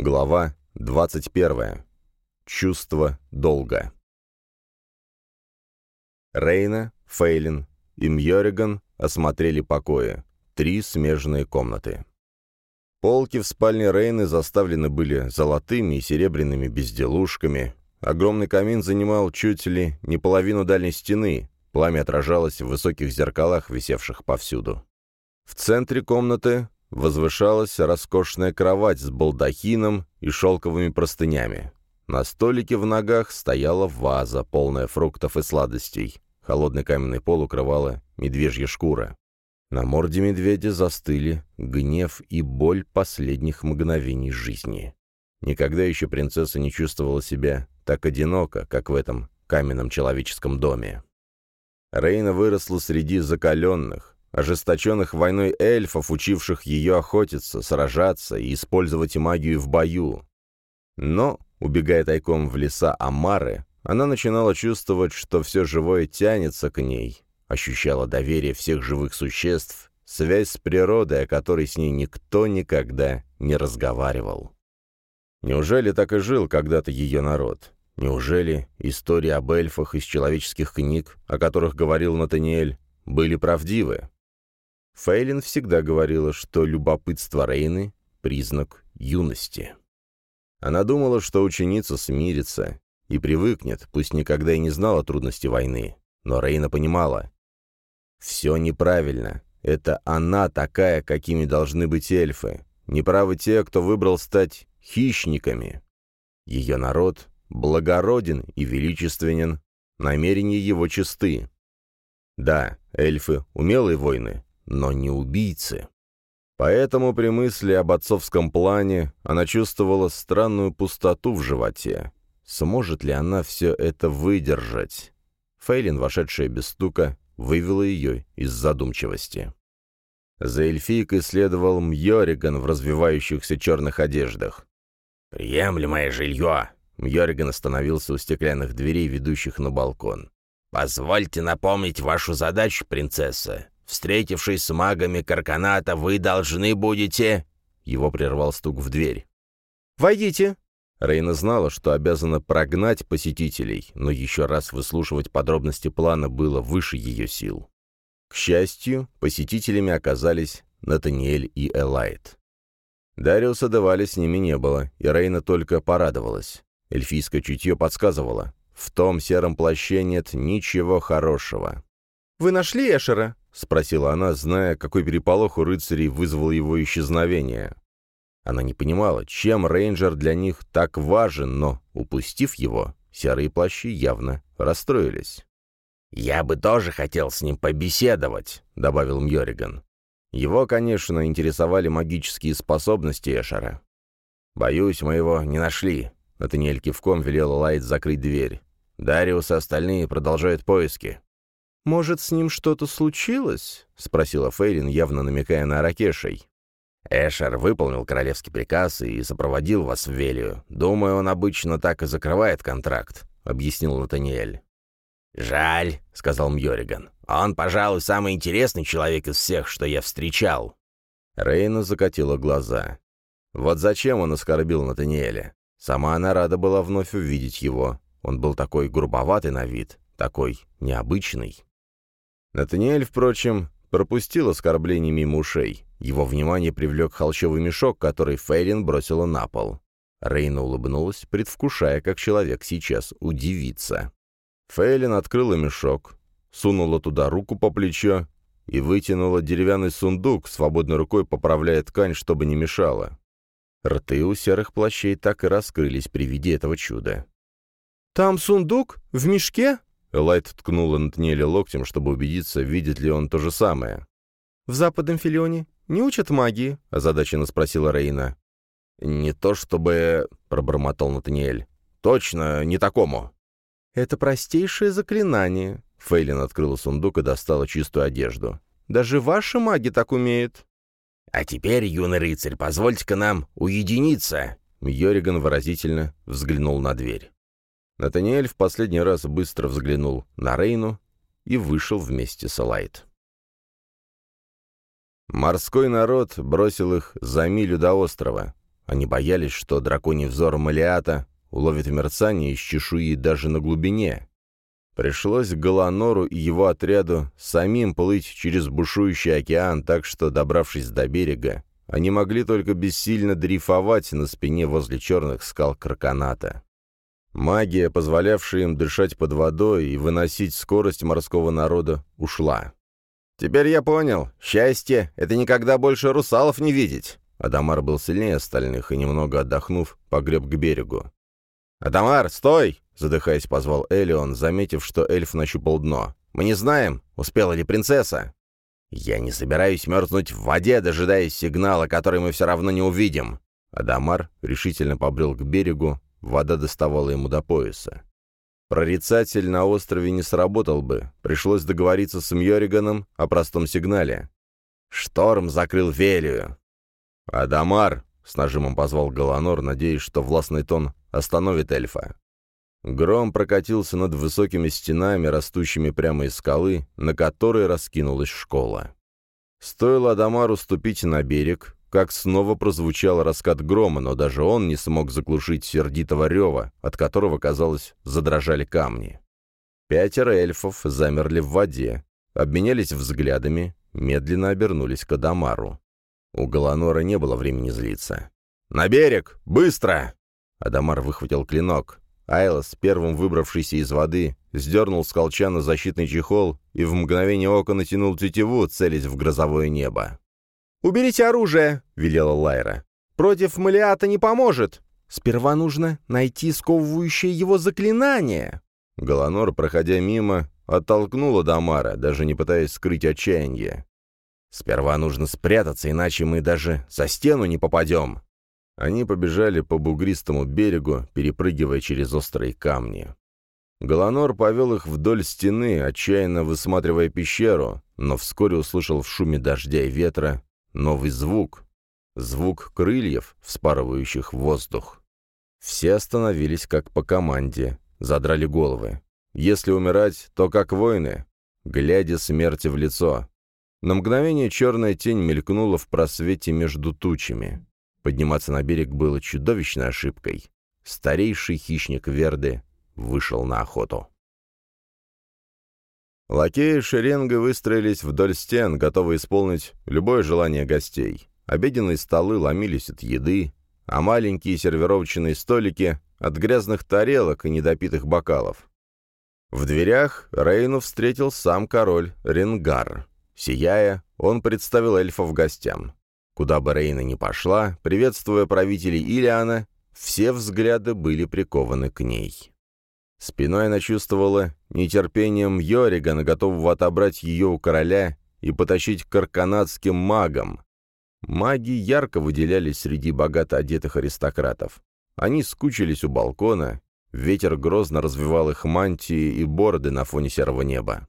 Глава 21. Чувство долга. Рейна, Фейлин и Мьориган осмотрели покои. Три смежные комнаты. Полки в спальне Рейны заставлены были золотыми и серебряными безделушками. Огромный камин занимал чуть ли не половину дальней стены. Пламя отражалось в высоких зеркалах, висевших повсюду. В центре комнаты возвышалась роскошная кровать с балдахином и шелковыми простынями. На столике в ногах стояла ваза, полная фруктов и сладостей. Холодный каменный пол укрывала медвежья шкура. На морде медведя застыли гнев и боль последних мгновений жизни. Никогда еще принцесса не чувствовала себя так одиноко, как в этом каменном человеческом доме. Рейна выросла среди закаленных, ожесточенных войной эльфов, учивших ее охотиться, сражаться и использовать магию в бою. Но, убегая тайком в леса Амары, она начинала чувствовать, что все живое тянется к ней, ощущала доверие всех живых существ, связь с природой, о которой с ней никто никогда не разговаривал. Неужели так и жил когда-то ее народ? Неужели истории об эльфах из человеческих книг, о которых говорил Натаниэль, были правдивы? Фейлин всегда говорила, что любопытство Рейны — признак юности. Она думала, что ученица смирится и привыкнет, пусть никогда и не знала трудности войны. Но Рейна понимала. Все неправильно. Это она такая, какими должны быть эльфы. Неправы те, кто выбрал стать хищниками. Ее народ благороден и величественен, намерения его чисты. Да, эльфы — умелые воины, но не убийцы. Поэтому при мысли об отцовском плане она чувствовала странную пустоту в животе. Сможет ли она все это выдержать? Фейлин, вошедшая без стука, вывела ее из задумчивости. За эльфийкой следовал Мьориган в развивающихся черных одеждах. «Приемлемое жилье!» Мьориган остановился у стеклянных дверей, ведущих на балкон. «Позвольте напомнить вашу задачу, принцесса. Встретившись с магами Карканата, вы должны будете...» Его прервал стук в дверь. «Войдите!» Рейна знала, что обязана прогнать посетителей, но еще раз выслушивать подробности плана было выше ее сил. К счастью, посетителями оказались Натаниэль и Элайт. Дариуса Девали с ними не было, и Рейна только порадовалась. Эльфийское чутье подсказывало, в том сером плаще нет ничего хорошего. «Вы нашли Эшера?» — спросила она, зная, какой переполох у рыцарей вызвало его исчезновение. Она не понимала, чем рейнджер для них так важен, но, упустив его, серые плащи явно расстроились. «Я бы тоже хотел с ним побеседовать», — добавил Мьориган. Его, конечно, интересовали магические способности Эшера. «Боюсь, мы его не нашли», — Натаниэль кивком велел Лайт закрыть дверь. «Дариус и остальные продолжают поиски». «Может, с ним что-то случилось?» — спросила Фейлин, явно намекая на Аракешей. «Эшер выполнил королевский приказ и сопроводил вас в Велию. Думаю, он обычно так и закрывает контракт», — объяснил Натаниэль. «Жаль», — сказал Мьориган. «Он, пожалуй, самый интересный человек из всех, что я встречал». Рейна закатила глаза. Вот зачем он оскорбил Натаниэля? Сама она рада была вновь увидеть его. Он был такой грубоватый на вид, такой необычный. Натаниэль, впрочем, пропустил оскорбление мимо ушей. Его внимание привлек холщовый мешок, который Фейлин бросила на пол. Рейна улыбнулась, предвкушая, как человек сейчас удивится. Фейлин открыла мешок, сунула туда руку по плечо и вытянула деревянный сундук, свободной рукой поправляя ткань, чтобы не мешала. Рты у серых плащей так и раскрылись при виде этого чуда. «Там сундук? В мешке?» Элайт ткнула Натаниэля локтем, чтобы убедиться, видит ли он то же самое. «В западном Филионе не учат магии?» — озадаченно спросила Рейна. «Не то чтобы...» — пробормотал Натаниэль. «Точно не такому». «Это простейшее заклинание». Фейлин открыла сундук и достала чистую одежду. «Даже ваши маги так умеют». «А теперь, юный рыцарь, позвольте-ка нам уединиться!» Йориган выразительно взглянул на дверь. Натаниэль в последний раз быстро взглянул на Рейну и вышел вместе с Элайт. Морской народ бросил их за милю до острова. Они боялись, что драконий взор Малиата уловит мерцание из чешуи даже на глубине. Пришлось Галанору и его отряду самим плыть через бушующий океан, так что, добравшись до берега, они могли только бессильно дрейфовать на спине возле черных скал Краконата. Магия, позволявшая им дышать под водой и выносить скорость морского народа, ушла. «Теперь я понял. Счастье — это никогда больше русалов не видеть!» Адамар был сильнее остальных и, немного отдохнув, погреб к берегу. «Адамар, стой!» — задыхаясь, позвал Элион, заметив, что эльф нащупал дно. «Мы не знаем, успела ли принцесса?» «Я не собираюсь мерзнуть в воде, дожидаясь сигнала, который мы все равно не увидим!» Адамар решительно побрел к берегу, вода доставала ему до пояса. Прорицатель на острове не сработал бы, пришлось договориться с Мьориганом о простом сигнале. Шторм закрыл Велию. «Адамар!» — с нажимом позвал Галанор, надеясь, что властный тон остановит эльфа. Гром прокатился над высокими стенами, растущими прямо из скалы, на которой раскинулась школа. Стоило Адамару ступить на берег, как снова прозвучал раскат грома, но даже он не смог заглушить сердитого рева, от которого, казалось, задрожали камни. Пятеро эльфов замерли в воде, обменялись взглядами, медленно обернулись к Адамару. У Галанора не было времени злиться. «На берег! Быстро!» Адамар выхватил клинок. Айлос, первым выбравшийся из воды, сдернул с колчана защитный чехол и в мгновение ока натянул тетиву, целясь в грозовое небо. «Уберите оружие!» — велела Лайра. «Против Малиата не поможет! Сперва нужно найти сковывающее его заклинание!» Галанор, проходя мимо, оттолкнула Дамара, даже не пытаясь скрыть отчаяние. «Сперва нужно спрятаться, иначе мы даже со стену не попадем!» Они побежали по бугристому берегу, перепрыгивая через острые камни. Голонор повел их вдоль стены, отчаянно высматривая пещеру, но вскоре услышал в шуме дождя и ветра новый звук. Звук крыльев, вспарывающих воздух. Все остановились как по команде, задрали головы. Если умирать, то как воины, глядя смерти в лицо. На мгновение черная тень мелькнула в просвете между тучами. Подниматься на берег было чудовищной ошибкой. Старейший хищник Верды вышел на охоту. Лакеи шеренга выстроились вдоль стен, готовые исполнить любое желание гостей. Обеденные столы ломились от еды, а маленькие сервировочные столики — от грязных тарелок и недопитых бокалов. В дверях Рейну встретил сам король Ренгар. Сияя, он представил эльфов гостям. Куда бы Рейна ни пошла, приветствуя правителей Илиана, все взгляды были прикованы к ней. Спиной она чувствовала нетерпением Йоригана, готового отобрать ее у короля и потащить к арканадским магам. Маги ярко выделялись среди богато одетых аристократов. Они скучились у балкона, ветер грозно развивал их мантии и бороды на фоне серого неба.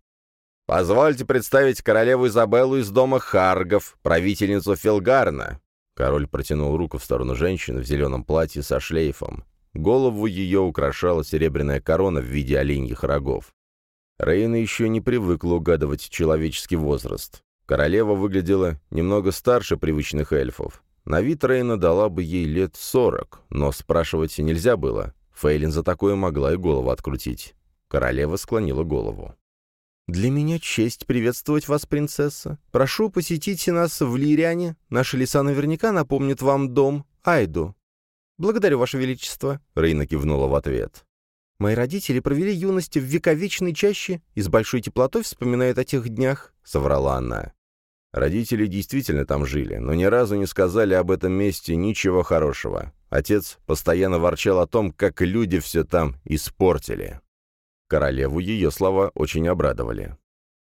«Позвольте представить королеву Изабеллу из дома Харгов, правительницу Филгарна». Король протянул руку в сторону женщины в зеленом платье со шлейфом. Голову ее украшала серебряная корона в виде оленьих рогов. Рейна еще не привыкла угадывать человеческий возраст. Королева выглядела немного старше привычных эльфов. На вид Рейна дала бы ей лет сорок, но спрашивать нельзя было. Фейлин за такое могла и голову открутить. Королева склонила голову. «Для меня честь приветствовать вас, принцесса. Прошу, посетите нас в Лириане. Наши леса наверняка напомнят вам дом Айду». «Благодарю, ваше величество», — Рейна кивнула в ответ. «Мои родители провели юность в вековечной чаще и с большой теплотой вспоминают о тех днях», — соврала она. Родители действительно там жили, но ни разу не сказали об этом месте ничего хорошего. Отец постоянно ворчал о том, как люди все там испортили. Королеву ее слова очень обрадовали.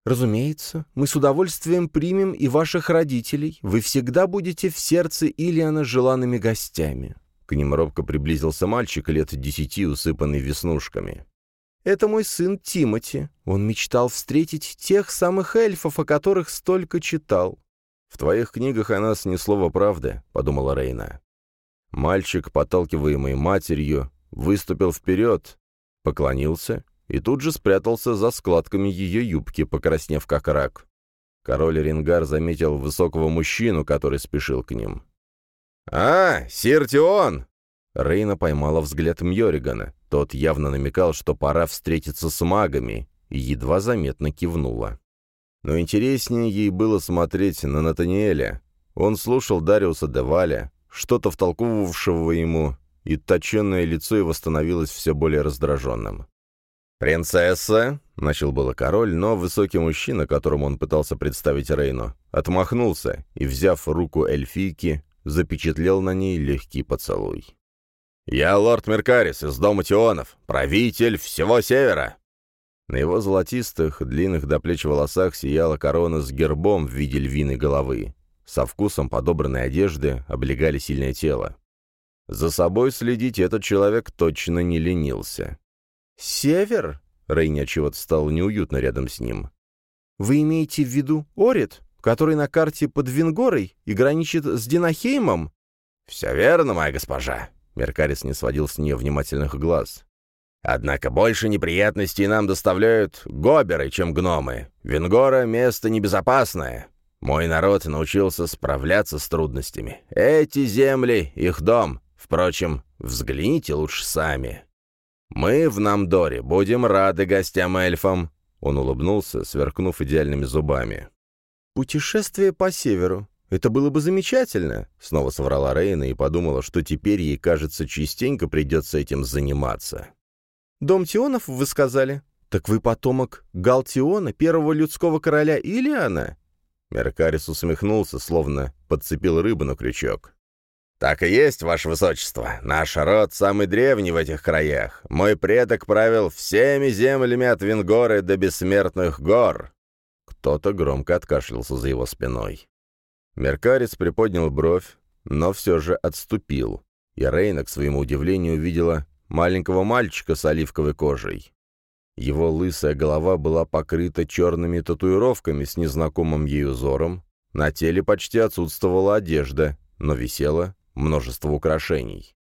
«Разумеется, мы с удовольствием примем и ваших родителей. Вы всегда будете в сердце Ильяна желанными гостями». К ним робко приблизился мальчик лет десяти, усыпанный веснушками. «Это мой сын Тимати. Он мечтал встретить тех самых эльфов, о которых столько читал». «В твоих книгах о нас ни слова правды», — подумала Рейна. Мальчик, подталкиваемый матерью, выступил вперед, поклонился и тут же спрятался за складками ее юбки, покраснев как рак. Король Ренгар заметил высокого мужчину, который спешил к ним. «А, сир Тион!» Рейна поймала взгляд Мьоригана. Тот явно намекал, что пора встретиться с магами, и едва заметно кивнула. Но интереснее ей было смотреть на Натаниэля. Он слушал Дариуса Деваля, что-то втолковывавшего ему, и точенное лицо его становилось все более раздраженным. «Принцесса!» — начал было король, но высокий мужчина, которому он пытался представить Рейну, отмахнулся и, взяв руку эльфийки, запечатлел на ней легкий поцелуй. «Я лорд Меркарис из дома Тионов, правитель всего Севера!» На его золотистых, длинных до плеч волосах сияла корона с гербом в виде львиной головы. Со вкусом подобранной одежды облегали сильное тело. За собой следить этот человек точно не ленился. «Север?» — Рейни отчего-то стало неуютно рядом с ним. «Вы имеете в виду Орит, который на карте под Венгорой и граничит с Динахеймом?» «Все верно, моя госпожа», — Меркарис не сводил с нее внимательных глаз. «Однако больше неприятностей нам доставляют гоберы, чем гномы. Венгора — место небезопасное. Мой народ научился справляться с трудностями. Эти земли — их дом. Впрочем, взгляните лучше сами». «Мы в Намдоре будем рады гостям-эльфам», — он улыбнулся, сверкнув идеальными зубами. «Путешествие по северу. Это было бы замечательно», — снова соврала Рейна и подумала, что теперь ей, кажется, частенько придется этим заниматься. «Дом Тионов, вы сказали? Так вы потомок Галтиона, первого людского короля Илиана?» Меркарис усмехнулся, словно подцепил рыбу на крючок. «Так и есть, ваше высочество. Наш род самый древний в этих краях. Мой предок правил всеми землями от Венгоры до Бессмертных гор». Кто-то громко откашлялся за его спиной. Меркарец приподнял бровь, но все же отступил, и Рейна, к своему удивлению, увидела маленького мальчика с оливковой кожей. Его лысая голова была покрыта черными татуировками с незнакомым ей узором, на теле почти отсутствовала одежда, но висела множество украшений.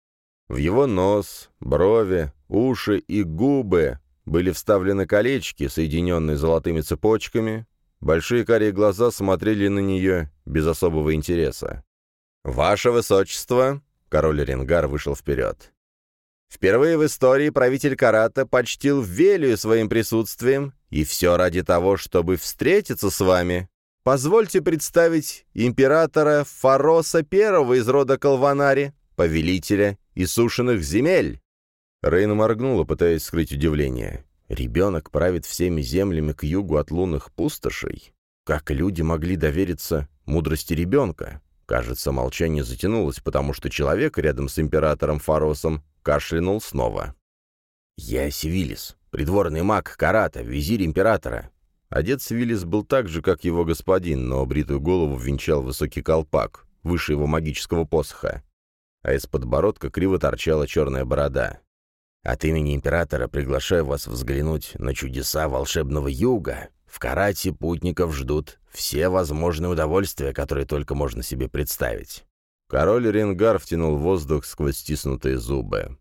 В его нос, брови, уши и губы были вставлены колечки, соединенные золотыми цепочками. Большие карие глаза смотрели на нее без особого интереса. «Ваше Высочество!» — король Ренгар вышел вперед. «Впервые в истории правитель Карата почтил Велию своим присутствием, и все ради того, чтобы встретиться с вами. Позвольте представить императора Фароса I из рода Калванари, повелителя иссушенных земель». Рейна моргнула, пытаясь скрыть удивление. «Ребенок правит всеми землями к югу от лунных пустошей? Как люди могли довериться мудрости ребенка?» Кажется, молчание затянулось, потому что человек рядом с императором Фаросом кашлянул снова. «Я Сивилис, придворный маг Карата, визирь императора. Одет Свиллис был так же, как его господин, но бритую голову венчал высокий колпак, выше его магического посоха, а из подбородка криво торчала черная борода. «От имени императора приглашаю вас взглянуть на чудеса волшебного юга. В Карате путников ждут все возможные удовольствия, которые только можно себе представить». Король Ренгар втянул воздух сквозь стиснутые зубы.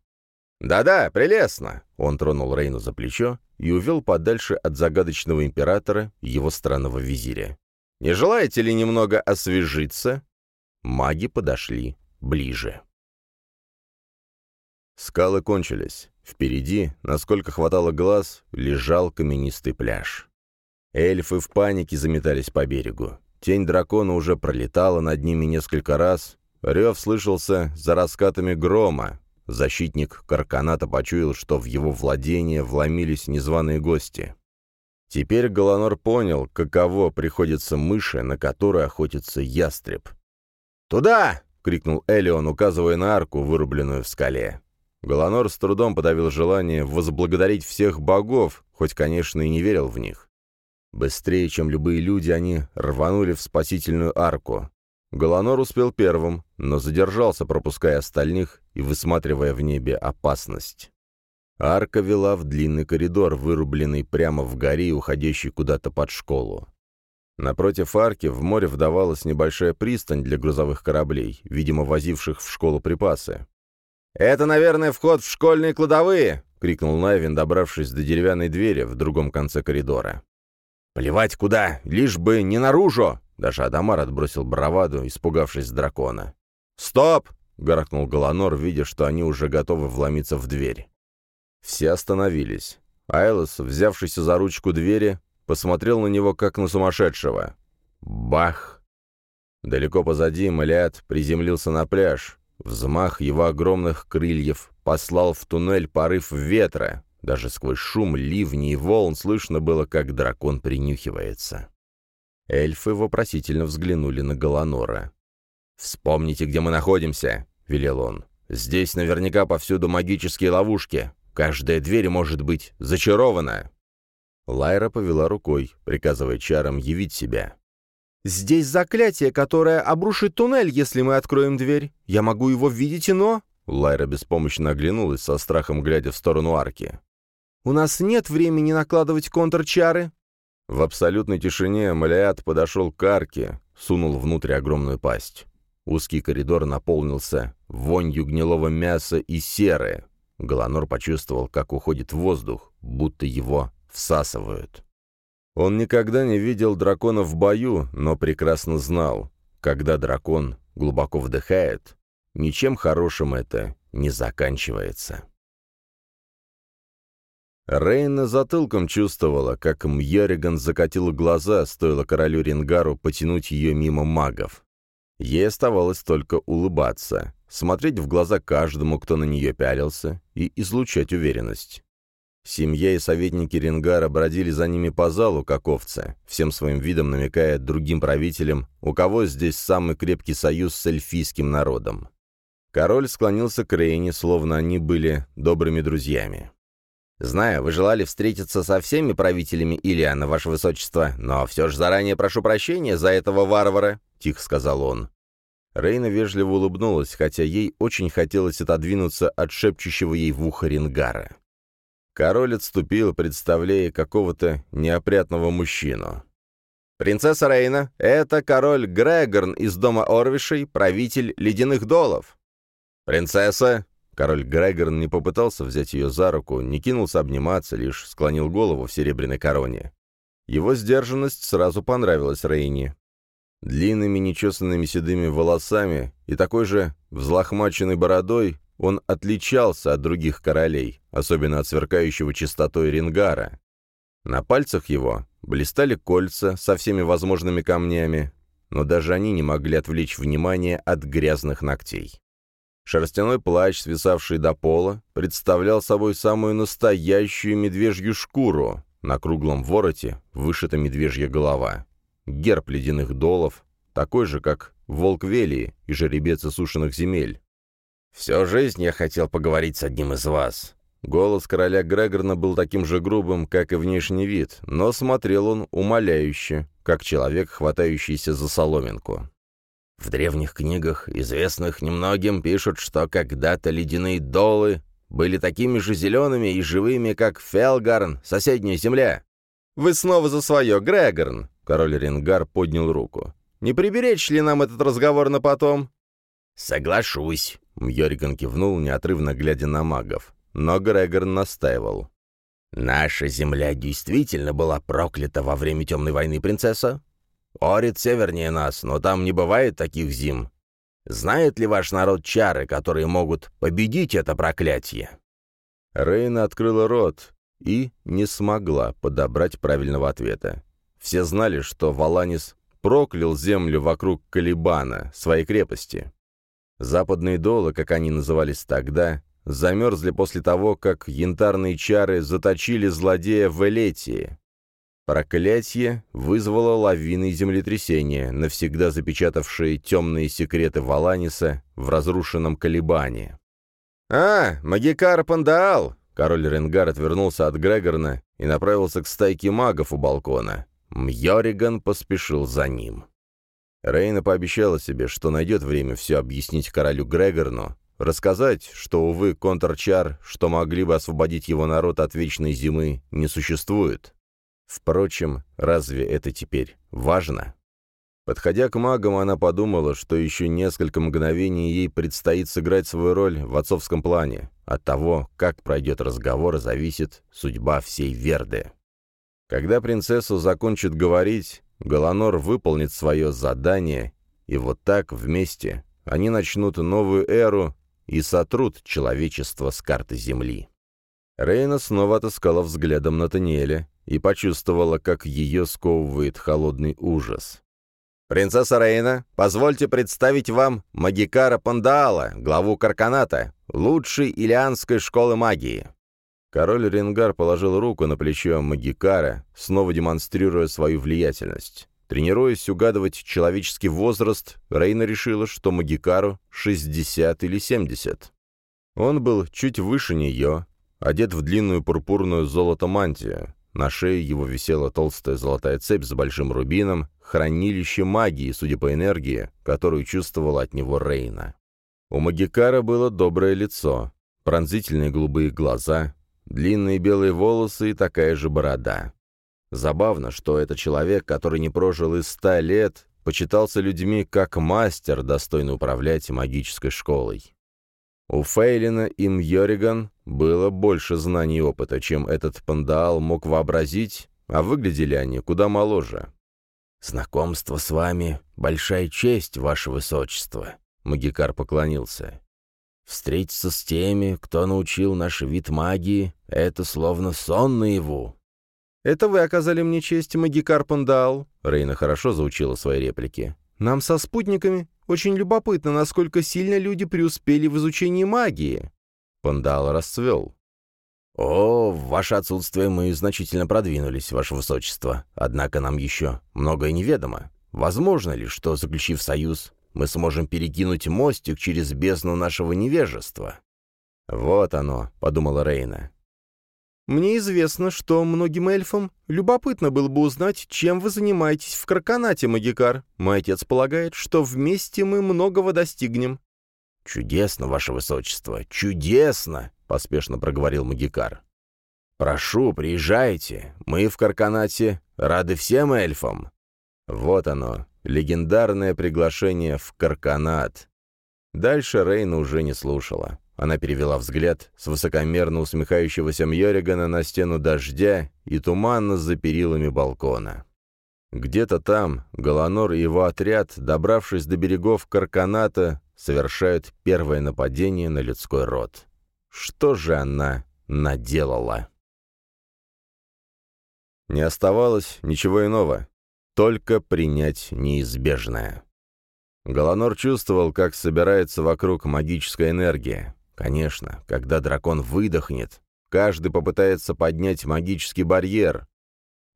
«Да-да, прелестно!» Он тронул Рейну за плечо и увел подальше от загадочного императора его странного визиря. «Не желаете ли немного освежиться?» Маги подошли ближе. Скалы кончились. Впереди, насколько хватало глаз, лежал каменистый пляж. Эльфы в панике заметались по берегу. Тень дракона уже пролетала над ними несколько раз. Рев слышался за раскатами грома, Защитник Карканата почуял, что в его владение вломились незваные гости. Теперь Голонор понял, каково приходится мыши, на которой охотится ястреб. «Туда!» — крикнул Элион, указывая на арку, вырубленную в скале. Голонор с трудом подавил желание возблагодарить всех богов, хоть, конечно, и не верил в них. Быстрее, чем любые люди, они рванули в спасительную арку. Голонор успел первым, но задержался, пропуская остальных и высматривая в небе опасность. Арка вела в длинный коридор, вырубленный прямо в горе и уходящий куда-то под школу. Напротив арки в море вдавалась небольшая пристань для грузовых кораблей, видимо, возивших в школу припасы. «Это, наверное, вход в школьные кладовые!» — крикнул Найвин, добравшись до деревянной двери в другом конце коридора. «Плевать куда, лишь бы не наружу!» Даже Адамар отбросил браваду, испугавшись дракона. «Стоп!» — гаркнул Галанор, видя, что они уже готовы вломиться в дверь. Все остановились. Айлос, взявшийся за ручку двери, посмотрел на него, как на сумасшедшего. Бах! Далеко позади Малиат приземлился на пляж. Взмах его огромных крыльев послал в туннель порыв ветра. Даже сквозь шум ливней и волн слышно было, как дракон принюхивается. Эльфы вопросительно взглянули на Галанора. «Вспомните, где мы находимся», — велел он. «Здесь наверняка повсюду магические ловушки. Каждая дверь может быть зачарована». Лайра повела рукой, приказывая чарам явить себя. «Здесь заклятие, которое обрушит туннель, если мы откроем дверь. Я могу его видеть, но...» Лайра беспомощно оглянулась, со страхом глядя в сторону арки. «У нас нет времени накладывать контрчары». В абсолютной тишине Малиат подошел к арке, сунул внутрь огромную пасть. Узкий коридор наполнился вонью гнилого мяса и серы. Галанор почувствовал, как уходит воздух, будто его всасывают. Он никогда не видел дракона в бою, но прекрасно знал, когда дракон глубоко вдыхает, ничем хорошим это не заканчивается. Рейна затылком чувствовала, как Мьериган закатила глаза, стоило королю Рингару потянуть ее мимо магов. Ей оставалось только улыбаться, смотреть в глаза каждому, кто на нее пялился, и излучать уверенность. Семья и советники Ренгара бродили за ними по залу, как овцы, всем своим видом намекая другим правителям, у кого здесь самый крепкий союз с эльфийским народом. Король склонился к Рейне, словно они были добрыми друзьями. «Знаю, вы желали встретиться со всеми правителями Илиана, ваше высочество, но все же заранее прошу прощения за этого варвара», — тихо сказал он. Рейна вежливо улыбнулась, хотя ей очень хотелось отодвинуться от шепчущего ей в ухо Рингара. Король отступил, представляя какого-то неопрятного мужчину. «Принцесса Рейна, это король Грегорн из дома Орвишей, правитель ледяных долов». «Принцесса!» Король Грегорн не попытался взять ее за руку, не кинулся обниматься, лишь склонил голову в серебряной короне. Его сдержанность сразу понравилась Рейне. Длинными нечесанными седыми волосами и такой же взлохмаченной бородой он отличался от других королей, особенно от сверкающего чистотой рингара. На пальцах его блистали кольца со всеми возможными камнями, но даже они не могли отвлечь внимание от грязных ногтей. Шерстяной плащ, свисавший до пола, представлял собой самую настоящую медвежью шкуру. На круглом вороте вышита медвежья голова. Герб ледяных долов, такой же, как волк Велии и жеребец сушеных земель. «Всю жизнь я хотел поговорить с одним из вас». Голос короля Грегорна был таким же грубым, как и внешний вид, но смотрел он умоляюще, как человек, хватающийся за соломинку. В древних книгах, известных немногим, пишут, что когда-то ледяные долы были такими же зелеными и живыми, как Фелгарн, соседняя земля. «Вы снова за свое, Грегорн!» Король Ренгар поднял руку. «Не приберечь ли нам этот разговор на потом?» «Соглашусь», Мьориган кивнул, неотрывно глядя на магов. Но Грегор настаивал. «Наша земля действительно была проклята во время Темной войны, принцесса? Орит севернее нас, но там не бывает таких зим. Знает ли ваш народ чары, которые могут победить это проклятие?» Рейна открыла рот и не смогла подобрать правильного ответа. Все знали, что Валанис проклял землю вокруг Калибана, своей крепости. Западные долы, как они назывались тогда, замерзли после того, как янтарные чары заточили злодея в Элетии. Проклятие вызвало лавины землетрясения, навсегда запечатавшие темные секреты Валаниса в разрушенном Калибане. «А, Магикар Пандаал!» Король Ренгар отвернулся от Грегорна и направился к стайке магов у балкона. Мьориган поспешил за ним. Рейна пообещала себе, что найдет время все объяснить королю Грегорну, рассказать, что, увы, контрчар, что могли бы освободить его народ от вечной зимы, не существует. Впрочем, разве это теперь важно? Подходя к магам, она подумала, что еще несколько мгновений ей предстоит сыграть свою роль в отцовском плане. От того, как пройдет разговор, зависит судьба всей Верды. Когда принцесса закончит говорить, Галанор выполнит свое задание, и вот так вместе они начнут новую эру и сотрут человечество с карты Земли. Рейна снова отыскала взглядом Натаниэля и почувствовала, как ее сковывает холодный ужас. «Принцесса Рейна, позвольте представить вам Магикара Пандаала, главу Карканата, лучшей илианской школы магии». Король Ренгар положил руку на плечо Магикара, снова демонстрируя свою влиятельность. Тренируясь угадывать человеческий возраст, Рейна решила, что Магикару 60 или 70. Он был чуть выше нее, одет в длинную пурпурную золото-мантию. На шее его висела толстая золотая цепь с большим рубином, хранилище магии, судя по энергии, которую чувствовала от него Рейна. У Магикара было доброе лицо, пронзительные голубые глаза, длинные белые волосы и такая же борода. Забавно, что это человек, который не прожил и ста лет, почитался людьми как мастер, достойный управлять магической школой. У Фейлина и Мьориган было больше знаний и опыта, чем этот пандаал мог вообразить, а выглядели они куда моложе. «Знакомство с вами — большая честь, ваше высочество», — Магикар поклонился. «Встретиться с теми, кто научил наш вид магии, — это словно сон наяву». «Это вы оказали мне честь, Магикар Пандаал», — Рейна хорошо заучила свои реплики. «Нам со спутниками очень любопытно, насколько сильно люди преуспели в изучении магии». Пандал расцвел. «О, в ваше отсутствие мы значительно продвинулись, ваше высочество. Однако нам еще многое неведомо. Возможно ли, что, заключив союз, мы сможем перекинуть мостик через бездну нашего невежества?» «Вот оно», — подумала Рейна. «Мне известно, что многим эльфам любопытно было бы узнать, чем вы занимаетесь в Краконате, Магикар. Мой отец полагает, что вместе мы многого достигнем». «Чудесно, ваше высочество, чудесно!» — поспешно проговорил Магикар. «Прошу, приезжайте. Мы в Карканате рады всем эльфам». Вот оно, легендарное приглашение в Карканат. Дальше Рейна уже не слушала. Она перевела взгляд с высокомерно усмехающегося Мьоригана на стену дождя и туманно за перилами балкона. Где-то там Галанор и его отряд, добравшись до берегов Карканата, совершают первое нападение на людской род. Что же она наделала? Не оставалось ничего иного, только принять неизбежное. Галанор чувствовал, как собирается вокруг магическая энергия. Конечно, когда дракон выдохнет, каждый попытается поднять магический барьер.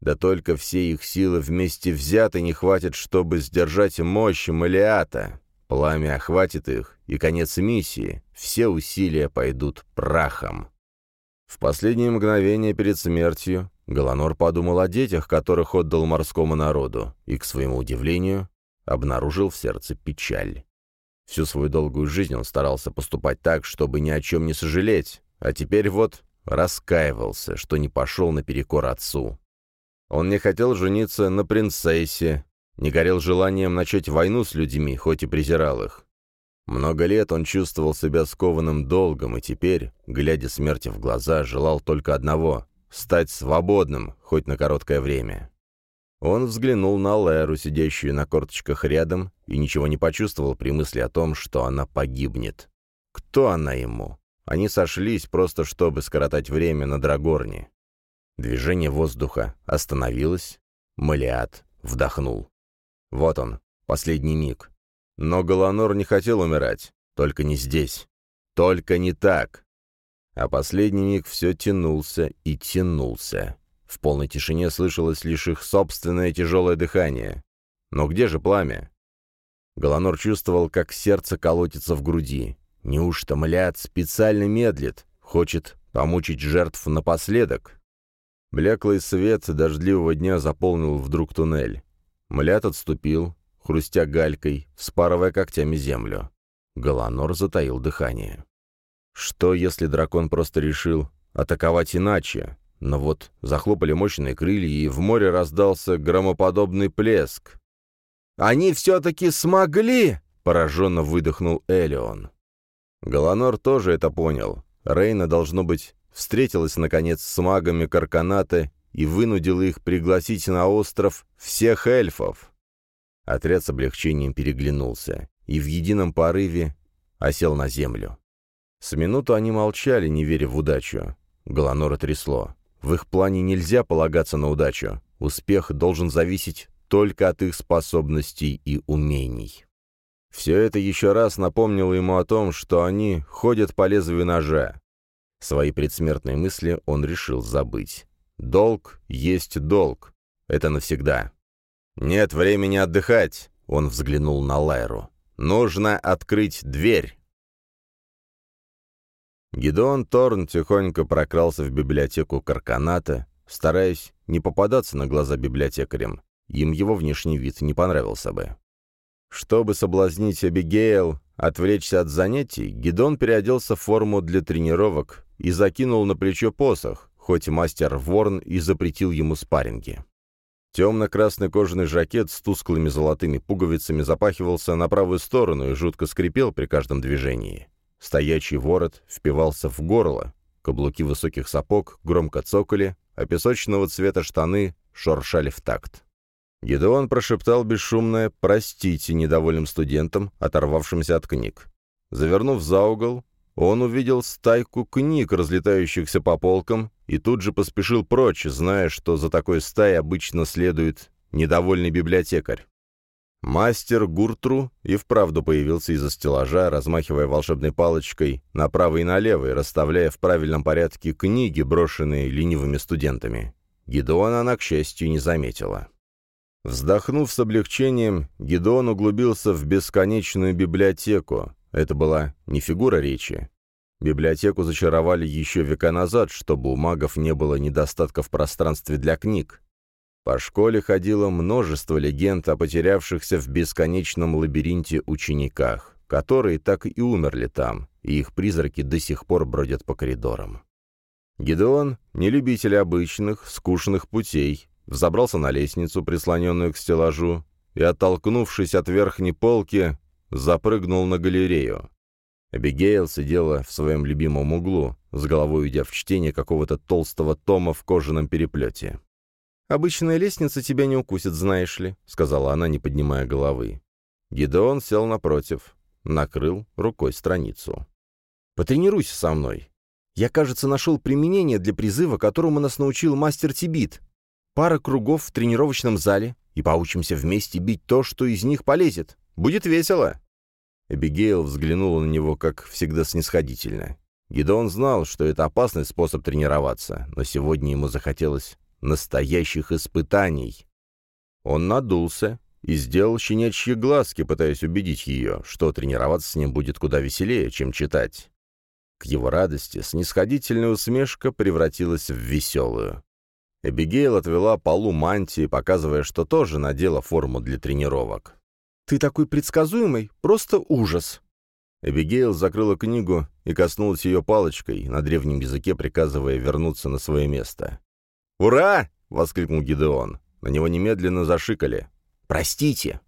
Да только все их силы вместе взяты не хватит, чтобы сдержать мощь Малиата. Пламя охватит их, и конец миссии. Все усилия пойдут прахом. В последние мгновения перед смертью Галанор подумал о детях, которых отдал морскому народу, и, к своему удивлению, обнаружил в сердце печаль. Всю свою долгую жизнь он старался поступать так, чтобы ни о чем не сожалеть, а теперь вот раскаивался, что не пошел наперекор отцу. Он не хотел жениться на принцессе, не горел желанием начать войну с людьми, хоть и презирал их. Много лет он чувствовал себя скованным долгом, и теперь, глядя смерти в глаза, желал только одного — стать свободным, хоть на короткое время. Он взглянул на Леру, сидящую на корточках рядом, и ничего не почувствовал при мысли о том, что она погибнет. Кто она ему? Они сошлись просто, чтобы скоротать время на Драгорне. Движение воздуха остановилось. Малиат вдохнул. Вот он, последний миг. Но Галанор не хотел умирать. Только не здесь. Только не так. А последний миг все тянулся и тянулся. В полной тишине слышалось лишь их собственное тяжелое дыхание. Но где же пламя? Голонор чувствовал, как сердце колотится в груди. Неужто Млят специально медлит, хочет помучить жертв напоследок? Блеклый свет дождливого дня заполнил вдруг туннель. Млят отступил, хрустя галькой, вспарывая когтями землю. Голонор затаил дыхание. Что, если дракон просто решил атаковать иначе? Но вот захлопали мощные крылья, и в море раздался громоподобный плеск. «Они все-таки смогли!» — пораженно выдохнул Элион. Галанор тоже это понял. Рейна, должно быть, встретилась, наконец, с магами Карканата и вынудила их пригласить на остров всех эльфов. Отряд с облегчением переглянулся. и в едином порыве осел на землю. С минуту они молчали, не веря в удачу. Голонора трясло. В их плане нельзя полагаться на удачу. Успех должен зависеть только от их способностей и умений. Все это еще раз напомнило ему о том, что они ходят по лезвию ножа. Свои предсмертные мысли он решил забыть. Долг есть долг. Это навсегда. «Нет времени отдыхать», — он взглянул на Лайру. «Нужно открыть дверь». Гидеон Торн тихонько прокрался в библиотеку Карканата, стараясь не попадаться на глаза библиотекарям. Им его внешний вид не понравился бы. Чтобы соблазнить Эбигейл, отвлечься от занятий, Гидон переоделся в форму для тренировок и закинул на плечо посох, хоть мастер Ворн и запретил ему спарринги. Темно-красный кожаный жакет с тусклыми золотыми пуговицами запахивался на правую сторону и жутко скрипел при каждом движении. Стоячий ворот впивался в горло, каблуки высоких сапог громко цокали, а песочного цвета штаны шуршали в такт. Гедеон прошептал бесшумное «простите» недовольным студентам, оторвавшимся от книг. Завернув за угол, он увидел стайку книг, разлетающихся по полкам, и тут же поспешил прочь, зная, что за такой стаей обычно следует недовольный библиотекарь. Мастер Гуртру и вправду появился из-за стеллажа, размахивая волшебной палочкой направо и налево и расставляя в правильном порядке книги, брошенные ленивыми студентами. Гидеона она, к счастью, не заметила. Вздохнув с облегчением, Гидеон углубился в бесконечную библиотеку. Это была не фигура речи. Библиотеку зачаровали еще века назад, чтобы у магов не было недостатка в пространстве для книг. По школе ходило множество легенд о потерявшихся в бесконечном лабиринте учениках, которые так и умерли там, и их призраки до сих пор бродят по коридорам. Гидеон, не любитель обычных, скучных путей, взобрался на лестницу, прислоненную к стеллажу, и, оттолкнувшись от верхней полки, запрыгнул на галерею. Эбигейл сидела в своем любимом углу, с головой уйдя в чтение какого-то толстого тома в кожаном переплете. «Обычная лестница тебя не укусит, знаешь ли», — сказала она, не поднимая головы. Гидеон сел напротив, накрыл рукой страницу. «Потренируйся со мной. Я, кажется, нашел применение для призыва, которому нас научил мастер Тибит. Пара кругов в тренировочном зале, и поучимся вместе бить то, что из них полезет. Будет весело». Эбигейл взглянула на него, как всегда, снисходительно. Гидеон знал, что это опасный способ тренироваться, но сегодня ему захотелось настоящих испытаний. Он надулся и сделал щенячьи глазки, пытаясь убедить ее, что тренироваться с ним будет куда веселее, чем читать. К его радости снисходительная усмешка превратилась в веселую. Эбигейл отвела полу мантии, показывая, что тоже надела форму для тренировок. «Ты такой предсказуемый, просто ужас!» Эбигейл закрыла книгу и коснулась ее палочкой, на древнем языке приказывая вернуться на свое место. «Ура!» — воскликнул Гидеон. На него немедленно зашикали. «Простите!»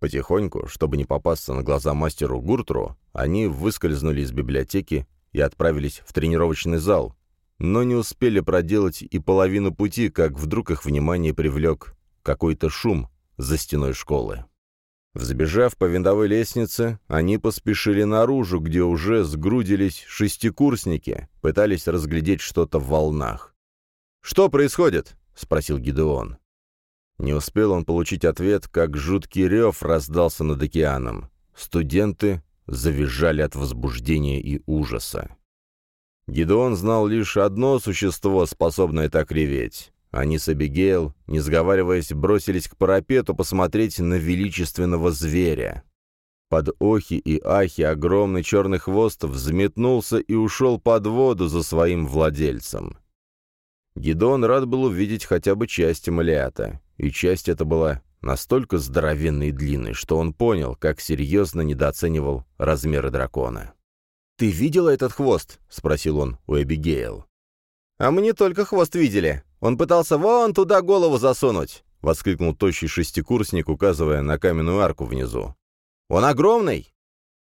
Потихоньку, чтобы не попасться на глаза мастеру Гуртру, они выскользнули из библиотеки и отправились в тренировочный зал, но не успели проделать и половину пути, как вдруг их внимание привлек какой-то шум за стеной школы. Взбежав по винтовой лестнице, они поспешили наружу, где уже сгрудились шестикурсники, пытались разглядеть что-то в волнах. «Что происходит?» — спросил Гидеон. Не успел он получить ответ, как жуткий рев раздался над океаном. Студенты завизжали от возбуждения и ужаса. Гидеон знал лишь одно существо, способное так реветь. Они с Эбигейл, не сговариваясь, бросились к парапету посмотреть на величественного зверя. Под охи и ахи огромный черный хвост взметнулся и ушел под воду за своим владельцем. Гидон рад был увидеть хотя бы часть Малиата, и часть эта была настолько здоровенной и длинной, что он понял, как серьезно недооценивал размеры дракона. «Ты видела этот хвост?» — спросил он у Эбигейл. «А мы не только хвост видели. Он пытался вон туда голову засунуть!» — воскликнул тощий шестикурсник, указывая на каменную арку внизу. «Он огромный!»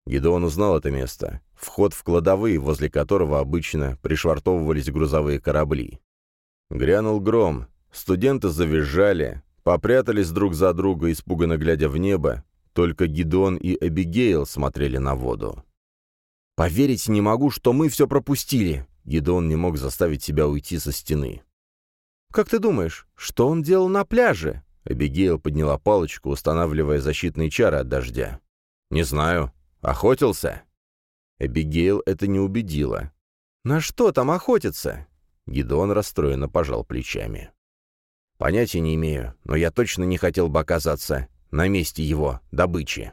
Гидеон узнал это место. Вход в кладовые, возле которого обычно пришвартовывались грузовые корабли. Грянул гром. Студенты завизжали, попрятались друг за друга, испуганно глядя в небо, Только Гидеон и Эбигейл смотрели на воду. «Поверить не могу, что мы все пропустили!» Гидеон не мог заставить себя уйти со стены. «Как ты думаешь, что он делал на пляже?» Эбигейл подняла палочку, устанавливая защитные чары от дождя. «Не знаю. Охотился?» Эбигейл это не убедило. «На что там охотиться?» Гидеон расстроенно пожал плечами. «Понятия не имею, но я точно не хотел бы оказаться на месте его добычи».